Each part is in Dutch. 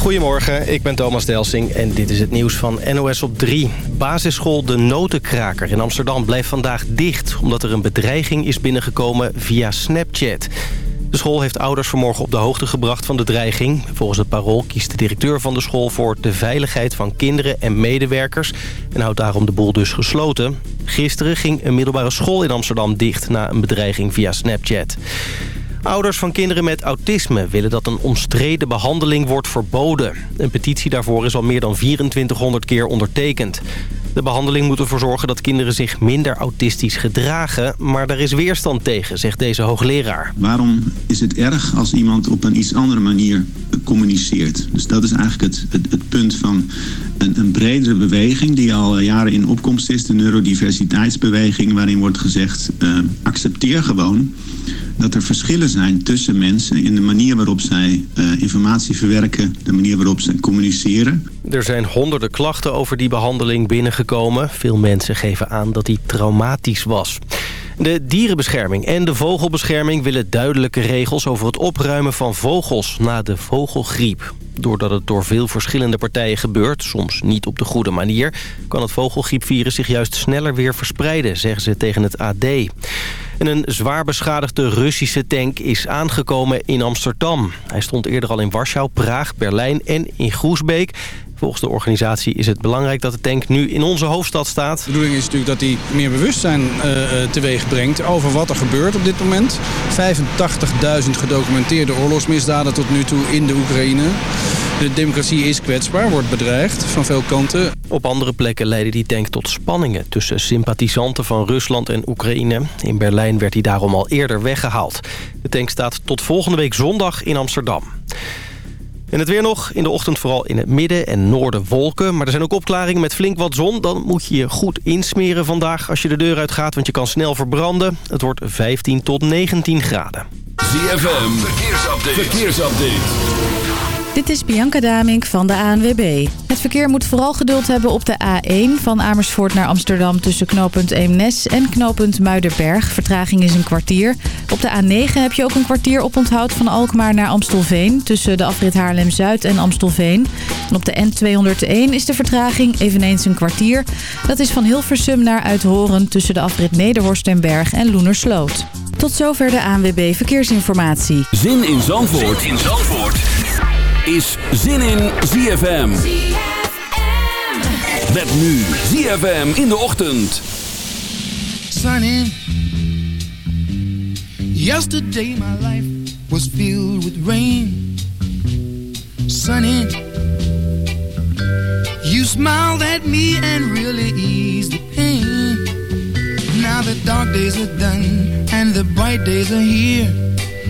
Goedemorgen, ik ben Thomas Delsing en dit is het nieuws van NOS op 3. Basisschool De Notenkraker in Amsterdam blijft vandaag dicht... omdat er een bedreiging is binnengekomen via Snapchat. De school heeft ouders vanmorgen op de hoogte gebracht van de dreiging. Volgens het parool kiest de directeur van de school voor de veiligheid van kinderen en medewerkers... en houdt daarom de boel dus gesloten. Gisteren ging een middelbare school in Amsterdam dicht na een bedreiging via Snapchat. Ouders van kinderen met autisme willen dat een omstreden behandeling wordt verboden. Een petitie daarvoor is al meer dan 2400 keer ondertekend. De behandeling moet ervoor zorgen dat kinderen zich minder autistisch gedragen... maar daar is weerstand tegen, zegt deze hoogleraar. Waarom is het erg als iemand op een iets andere manier communiceert? Dus dat is eigenlijk het, het, punt van een, een bredere beweging... die al jaren in opkomst is, de neurodiversiteitsbeweging... waarin wordt gezegd, uh, accepteer gewoon dat er verschillen zijn tussen mensen... in de manier waarop zij uh, informatie verwerken, de manier waarop ze communiceren. Er zijn honderden klachten over die behandeling binnengekomen. Veel mensen geven aan dat die traumatisch was. De dierenbescherming en de vogelbescherming willen duidelijke regels over het opruimen van vogels na de vogelgriep. Doordat het door veel verschillende partijen gebeurt, soms niet op de goede manier... kan het vogelgriepvirus zich juist sneller weer verspreiden, zeggen ze tegen het AD. En een zwaar beschadigde Russische tank is aangekomen in Amsterdam. Hij stond eerder al in Warschau, Praag, Berlijn en in Groesbeek. Volgens de organisatie is het belangrijk dat de tank nu in onze hoofdstad staat. De bedoeling is natuurlijk dat hij meer bewustzijn uh, teweeg brengt over wat er gebeurt op dit moment. 85.000 gedocumenteerde oorlogsmisdaden tot nu toe in de Oekraïne. De democratie is kwetsbaar, wordt bedreigd van veel kanten. Op andere plekken leidde die tank tot spanningen tussen sympathisanten van Rusland en Oekraïne. In Berlijn werd hij daarom al eerder weggehaald. De tank staat tot volgende week zondag in Amsterdam. En het weer nog. In de ochtend vooral in het midden en noorden wolken. Maar er zijn ook opklaringen met flink wat zon. Dan moet je je goed insmeren vandaag als je de deur uitgaat. Want je kan snel verbranden. Het wordt 15 tot 19 graden. ZFM. Verkeersupdate. Verkeersupdate. Dit is Bianca Damink van de ANWB. Het verkeer moet vooral geduld hebben op de A1 van Amersfoort naar Amsterdam... tussen knooppunt Eemnes en knooppunt Muiderberg. Vertraging is een kwartier. Op de A9 heb je ook een kwartier op onthoud van Alkmaar naar Amstelveen... tussen de afrit Haarlem-Zuid en Amstelveen. En op de N201 is de vertraging eveneens een kwartier. Dat is van Hilversum naar Uithoren tussen de afrit Nederhorstenberg en Loenersloot. Tot zover de ANWB Verkeersinformatie. Zin in Zandvoort. Zin in Zandvoort is zin in ZFM. Met nu ZFM in de ochtend. Sunny. Yesterday my life was filled with rain. Sunny. You smiled at me and really eased the pain. Now the dark days are done and the bright days are here.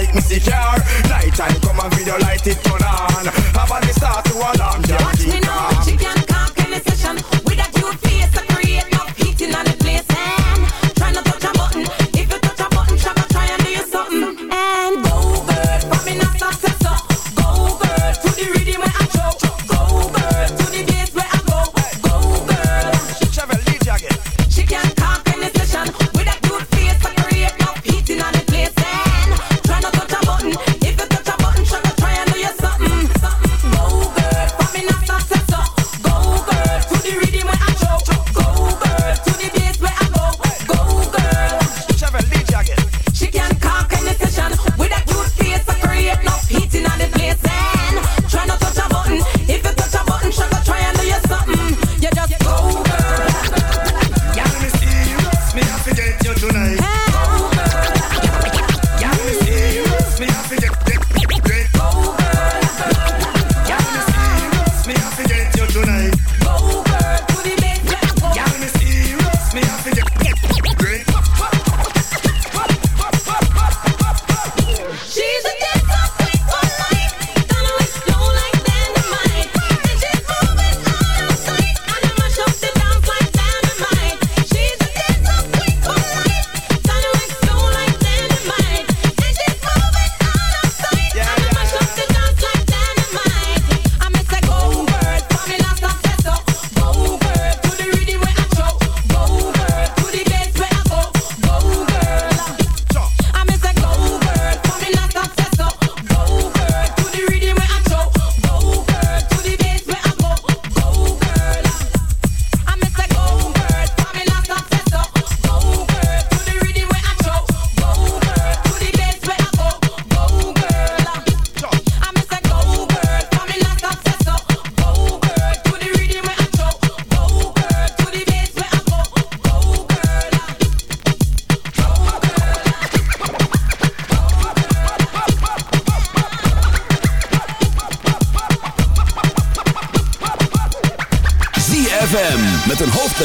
like me see car. Night time come and video light it turn on. Have a start to alarm. Watch.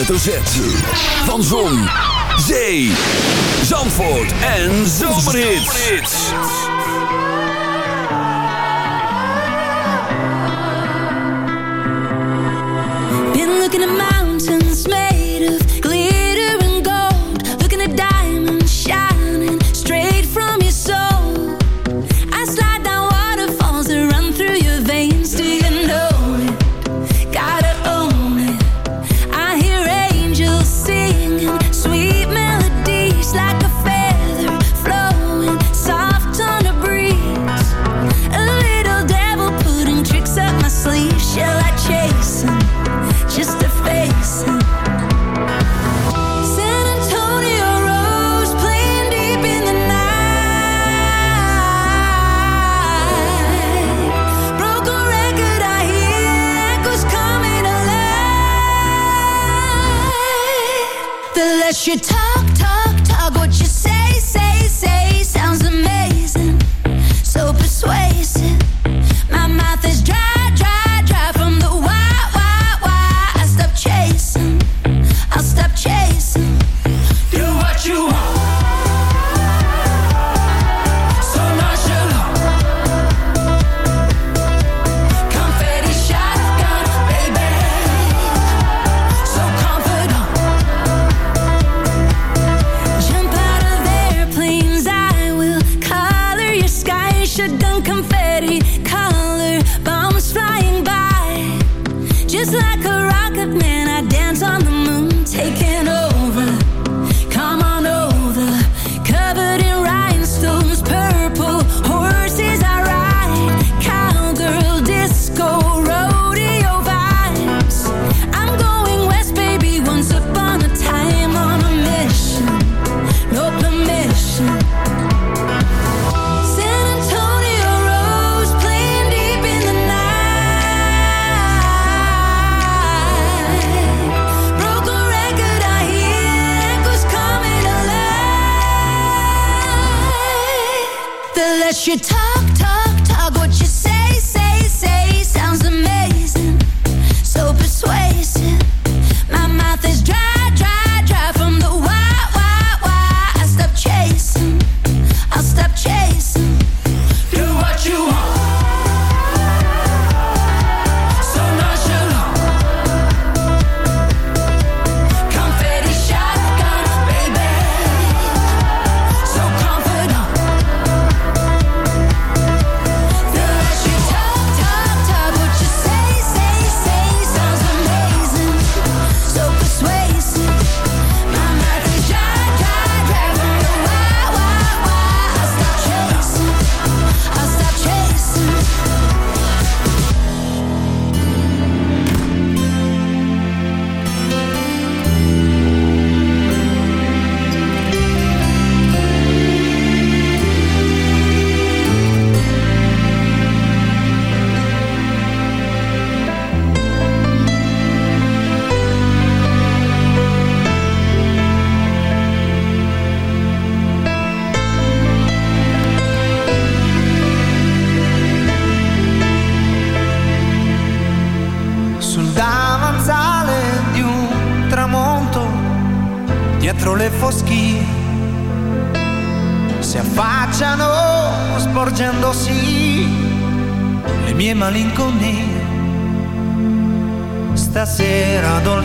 hoofdletter Z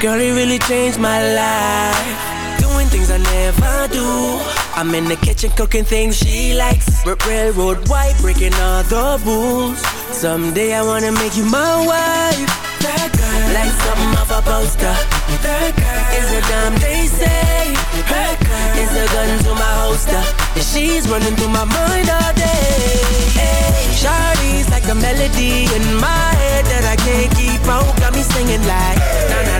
Girl, it really changed my life. Doing things I never do. I'm in the kitchen cooking things she likes. R- railroad white, breaking all the rules. Someday I wanna make you my wife. That girl, like something off a poster. That girl is a damn they say. That girl is a gun to my holster. And she's running through my mind all day. Hey, Shawty's like a melody in my head that I can't keep on. Got me singing like na na na na.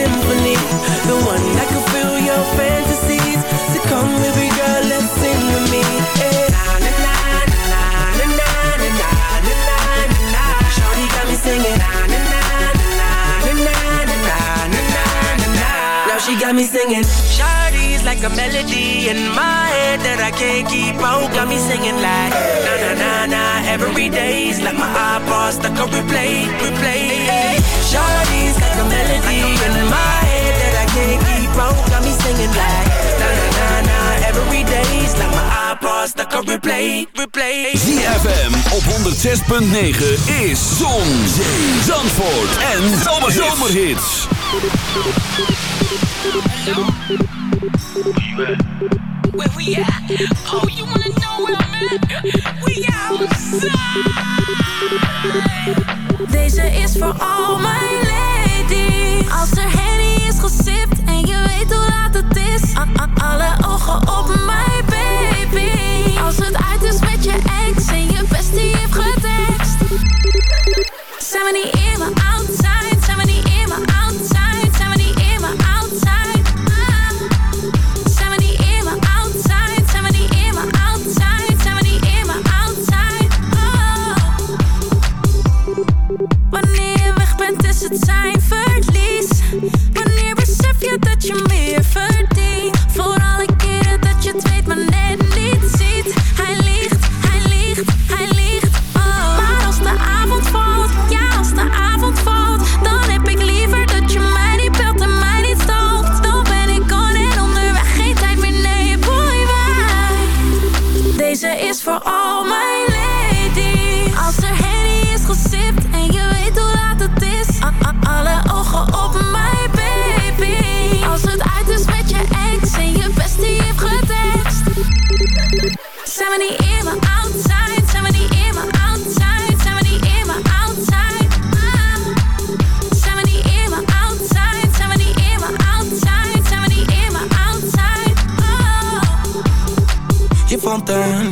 symphony The one that can fill your fantasies. So come baby girl, let's sing with me. Hey. Shorty got me singing. Now she got me singing. Shawty's like a melody in my head That I can't keep out Got me singing like Na na na na Every day's like my iPod stuck on replay, replay. Shawty's like a melody in my head that I can't keep out. Got me singing like na na na na. Every day's like my iPod stuck on replay, replay. ZFM op 106.9 is Zon, Zee, Zandvoort en Zomerhits. Where we at? Oh, you wanna know where I'm at? We outside. Deze is voor al mijn ladies. Als er Henny is gesipt en je weet hoe laat het is. A- a- alle ogen op mij,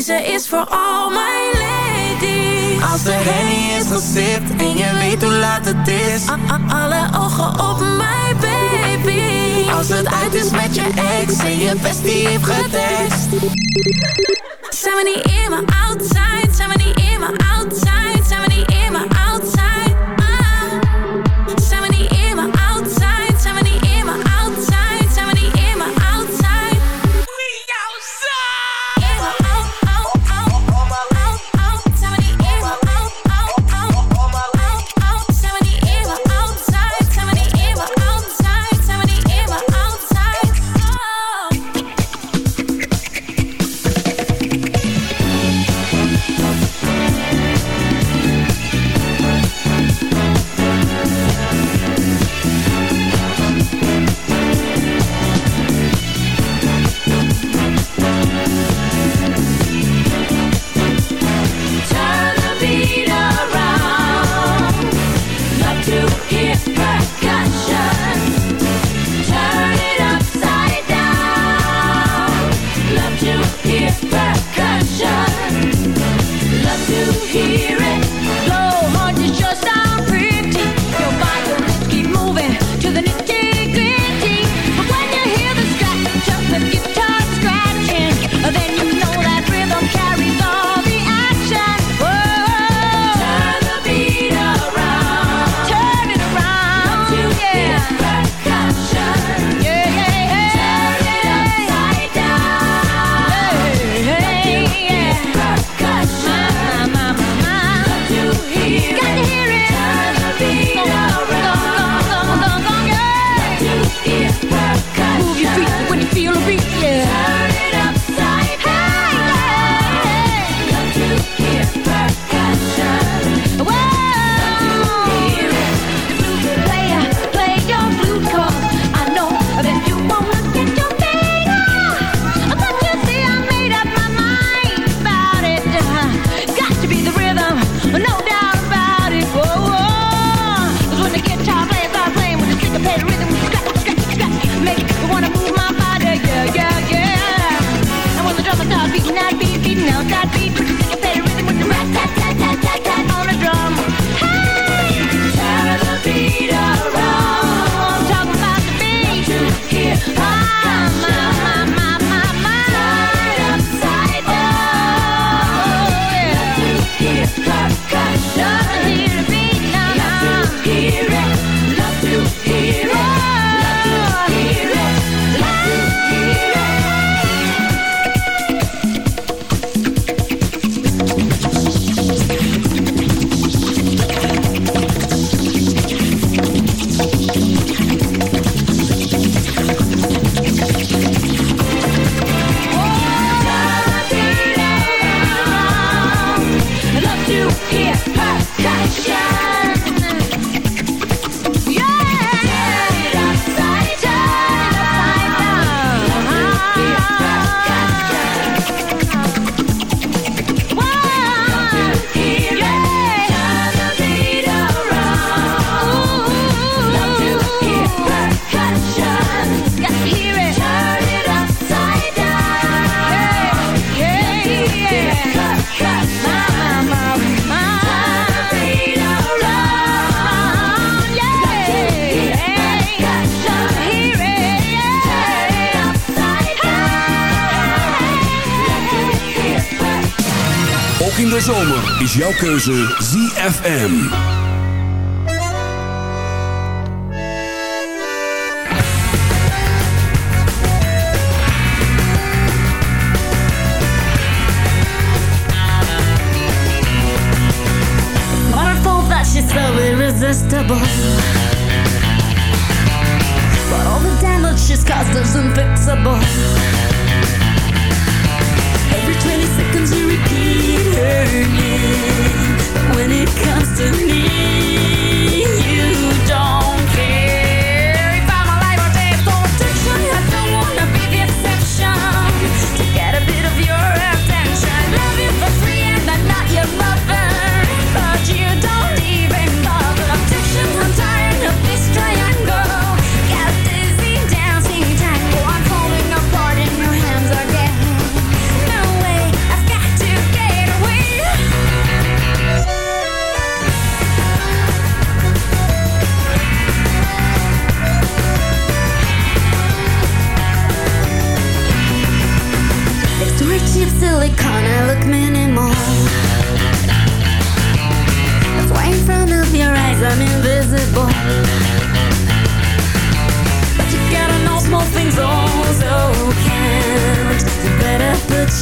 Deze is voor al mijn ladies. Als de henny is gesipt en je weet hoe laat het is. A alle ogen op mijn baby. Als het uit is met je ex en je bestie heeft getest. Zijn we niet in mijn outside? Zijn we niet in mijn outside? de zomer is jouw keuze ZFM. Waterfall that she's so irresistible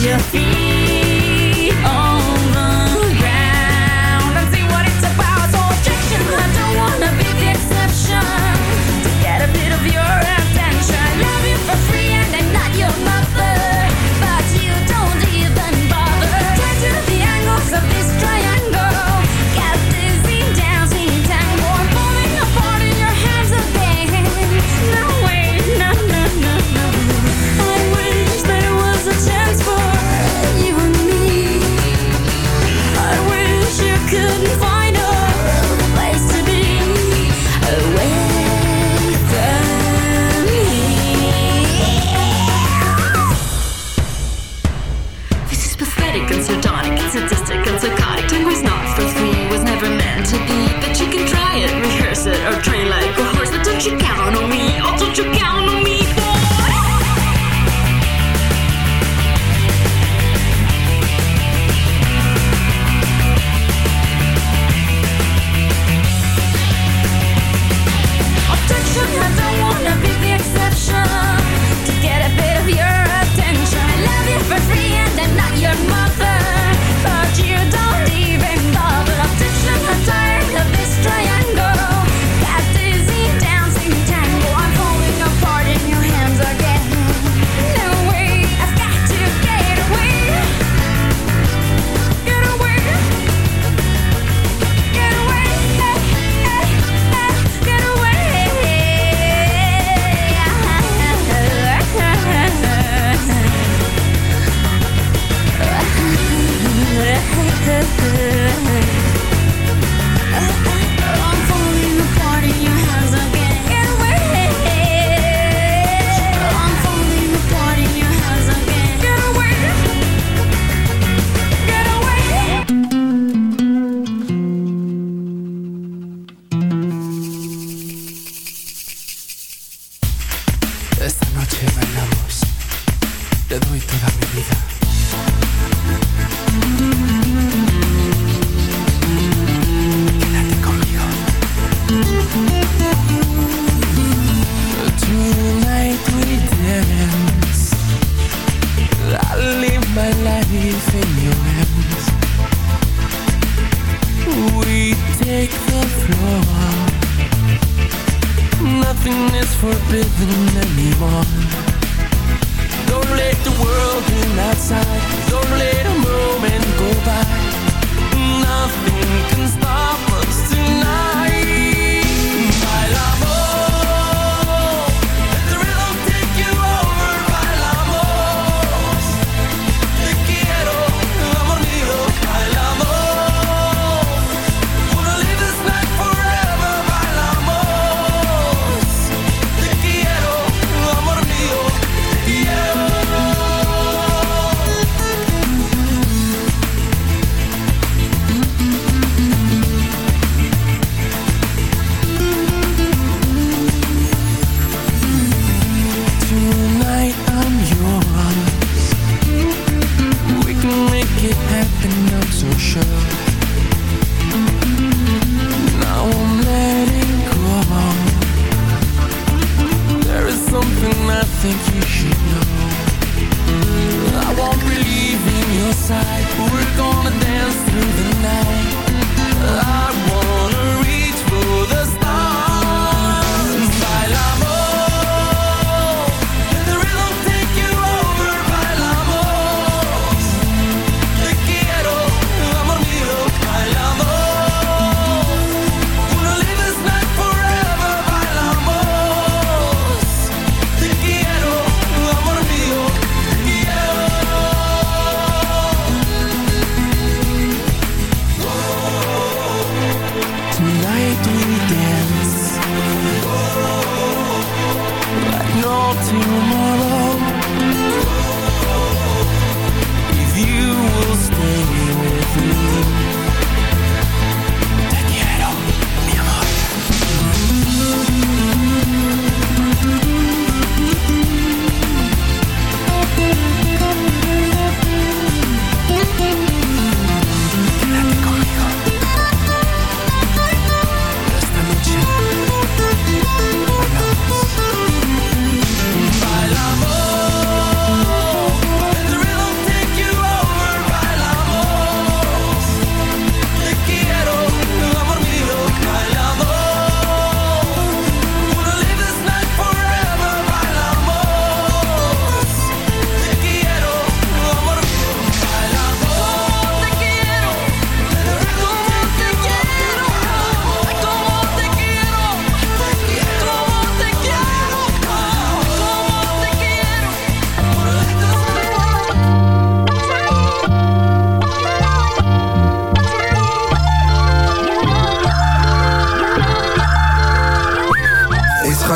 your feet. I won't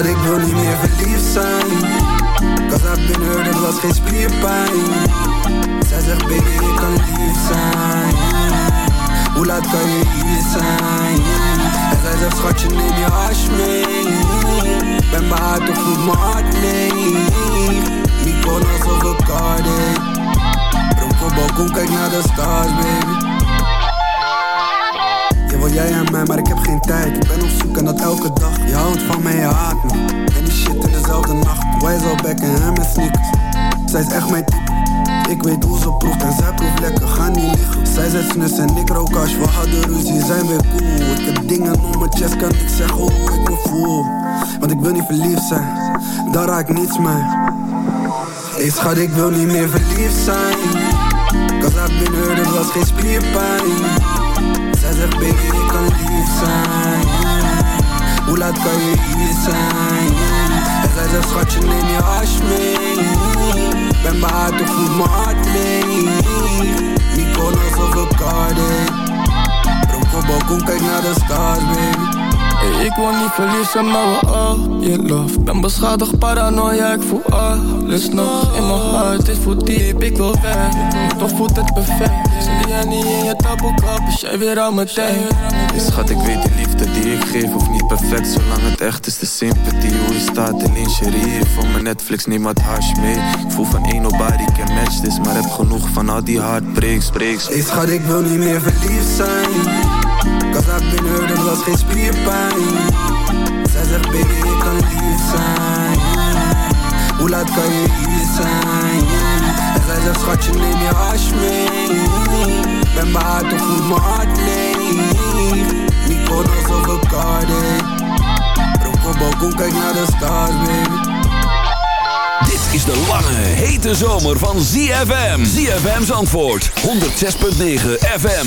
Schat, ik wil niet meer verliefd zijn. Cause I've been hurt, het was geen spierpijn. Zij zegt baby, ik kan lief zijn. Hoe laat kan je hier zijn? En zij zegt schatje, neem je hash mee. Ben behaard of voelt mijn hart leeg Mykonos of een Cardiff Bronco balkon, kijk naar de stars baby wil jij en mij, maar ik heb geen tijd. Ik ben op zoek en dat elke dag. Je houdt van mij, je haat me. En die shit in dezelfde nacht. Wij is al back en hem met sneakers Zij is echt mijn type. Ik weet hoe ze proeft en zij proeft lekker. Ga niet liggen. Zij zet snus en ik rook hash. We hadden ruzie, zijn weer cool. Ik heb dingen om mijn chest, kan niet zeggen hoe ik me voel. Want ik wil niet verliefd zijn. Daar raak ik niets mee. Hey schat, ik wil niet meer verliefd zijn. Cause I've been hurt, het was geen spierpijn zegt baby ik kan lief zijn. Hoe laat kan je hier zijn? En zij zegt schatje neem je hash mee. Ben behaard of voelt mijn hart leeg Mykonos of een Cardiff Bronco balkon kijk naar de stars baby Hey, ik wil niet verliefd zijn, maar we all je love. Ben beschadigd, paranoia, ik voel alles nog In mijn hart, het voelt diep, ik wil weg. Toch voelt het perfect Zie jij niet in je taboekap, is jij weer aan mijn tijd. Hey, schat, ik weet die liefde die ik geef hoeft niet perfect. Zolang het echt is, de sympathie Hoe je staat in lingerie Voor mijn Netflix, neem wat hash mee. Ik voel van één nobody can match this Maar heb genoeg van al die heartbreaks, breaks Hey schat, ik wil niet meer verliefd zijn Kazak had laat binnen, dat was geen spierpijn. Zij zegt baby ik kan hier zijn. Hoe laat kan je hier zijn? En zij zegt schatje neem je hash mee. Ben bij haar toch voelt mijn hart leeg. Niet voor alsof ik hard Roep op balkon kijk naar de stars baby. Dit is de lange, hete zomer van ZFM. ZFM's antwoord, 106.9 FM.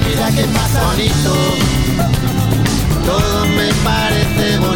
Vida que pasa. Bonito. Todo me parece bonito.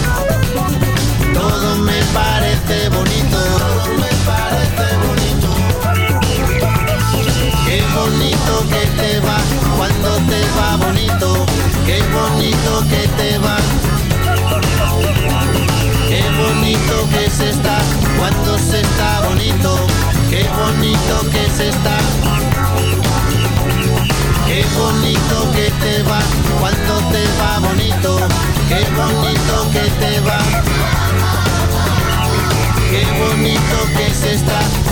Todo me parece bonito. Todo me parece bonito. Qué bonito que te va cuando te va bonito. Qué bonito que te va. Qué bonito que se está cuando se está bonito. Qué bonito que se está. Qué bonito que te va cuando te va bonito. Qué bonito que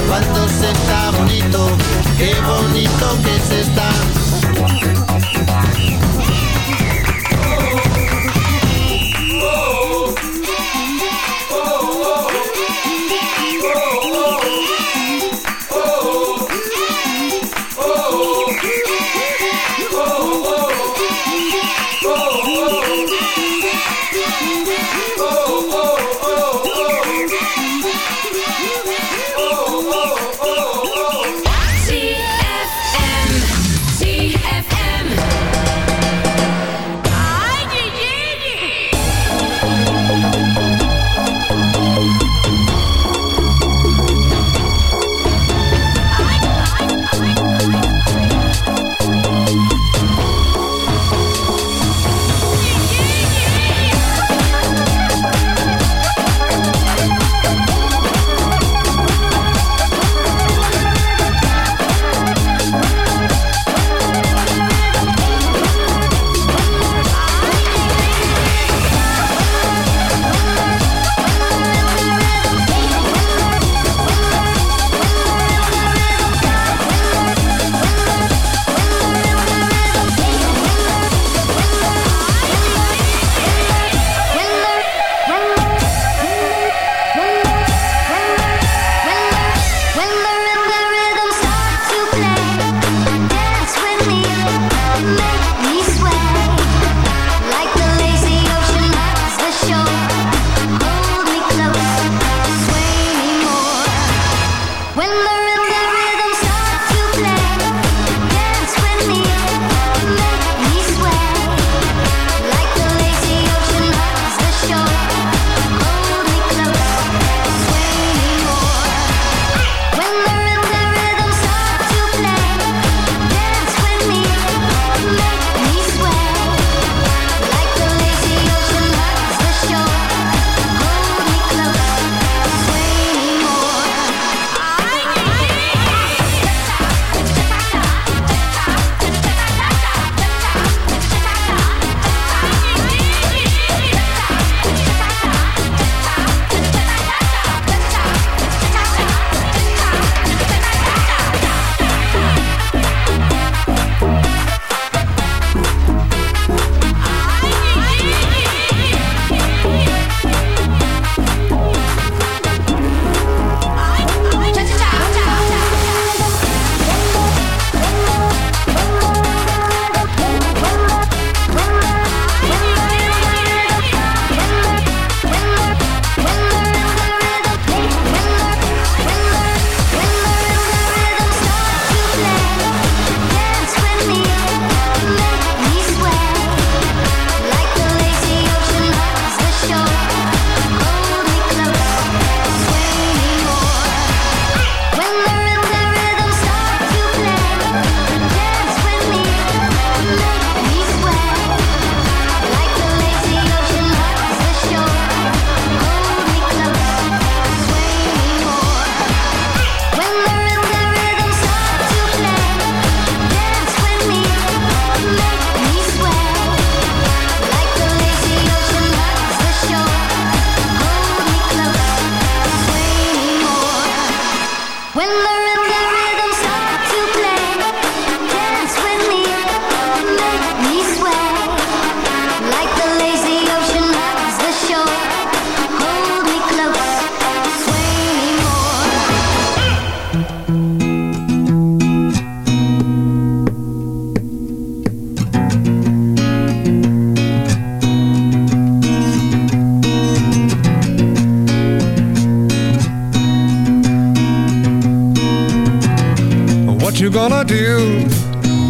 cuando se está bonito. Qué bonito que se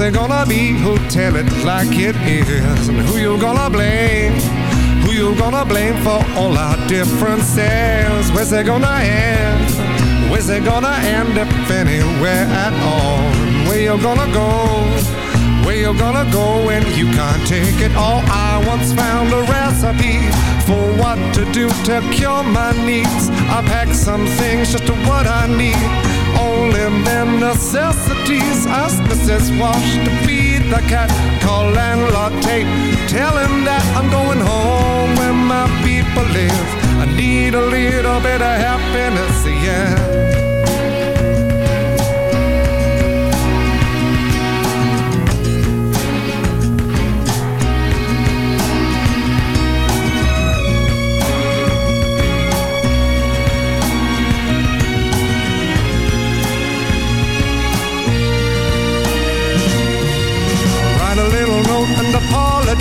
It gonna be who'll tell it like it is? And who you gonna blame? Who you gonna blame for all our differences? Where's it gonna end? Where's it gonna end if anywhere at all? Where you gonna go? Where you gonna go when you can't take it all? I once found a recipe for what to do to cure my needs. I packed some things just to what I need. Only them necessities. Ask Mrs. Wash to feed the cat. Call landlord Tate. Tell him that I'm going home where my people live. I need a little bit of happiness, yeah.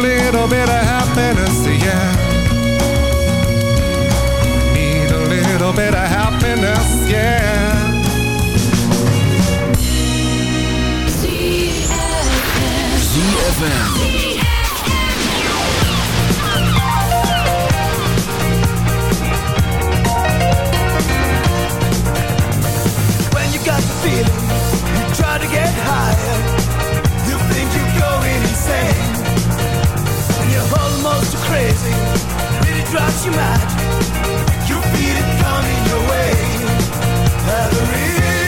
Little bit of happiness, yeah. Need a little bit of happiness, yeah. ZFM. When you got the feeling, you try to get higher. You think you're going insane. Almost crazy. Really drives you mad. You feel it coming your way. Have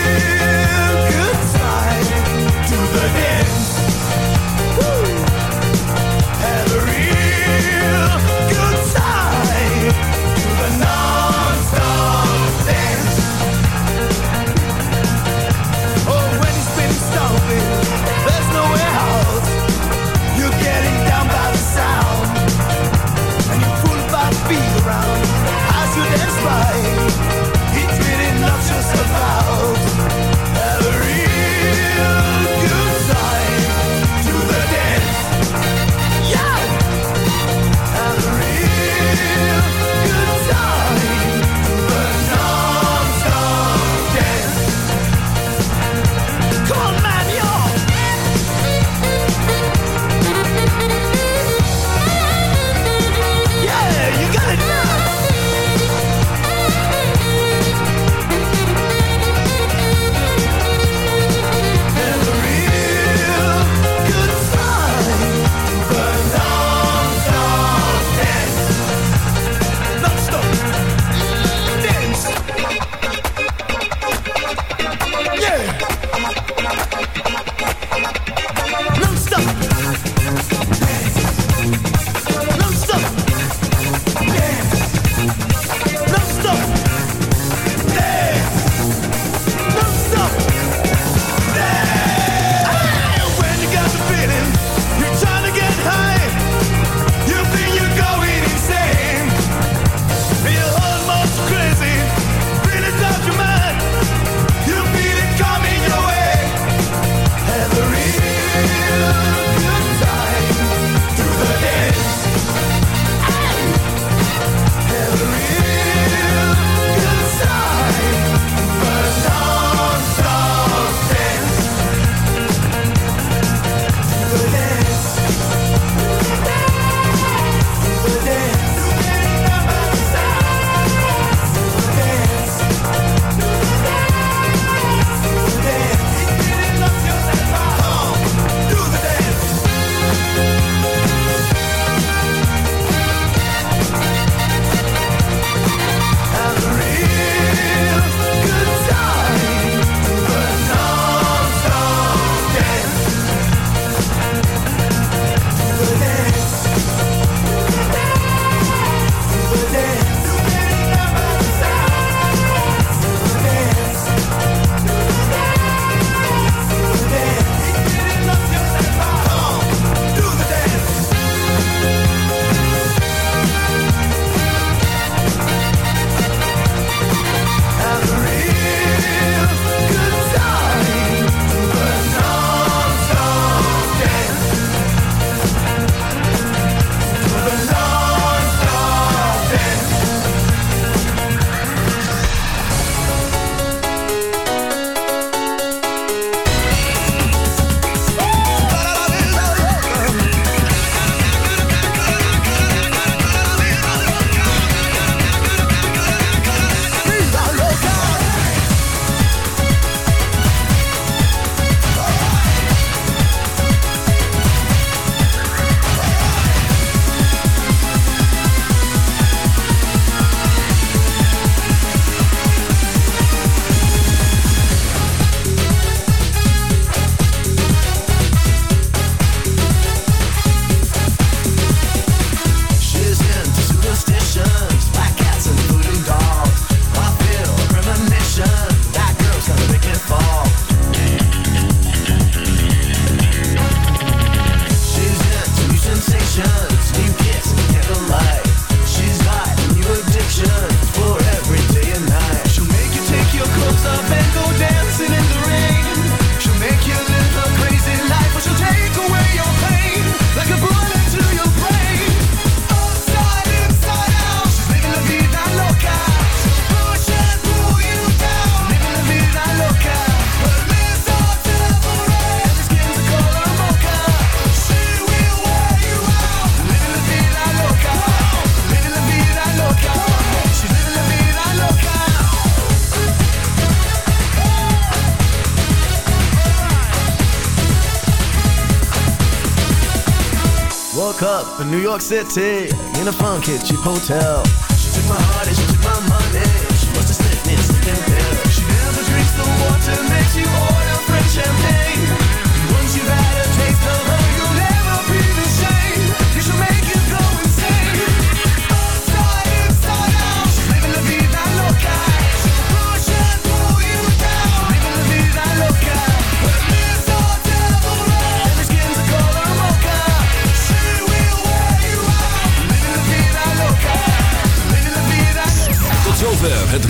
in New York City in a funky kitchen hotel.